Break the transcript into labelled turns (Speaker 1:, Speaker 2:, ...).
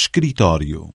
Speaker 1: escritório.